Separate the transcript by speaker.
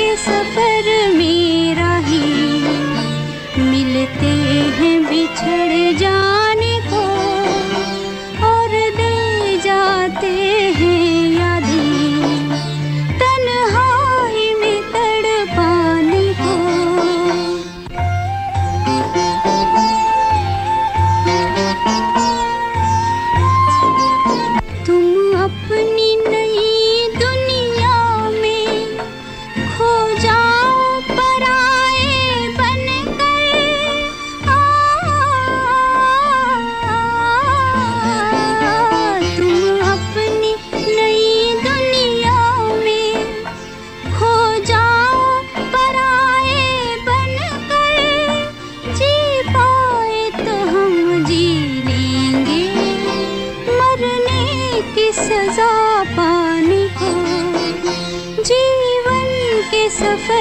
Speaker 1: के सफ़र मेरा ही मिलते सजा पानी को जीवन के सफ़र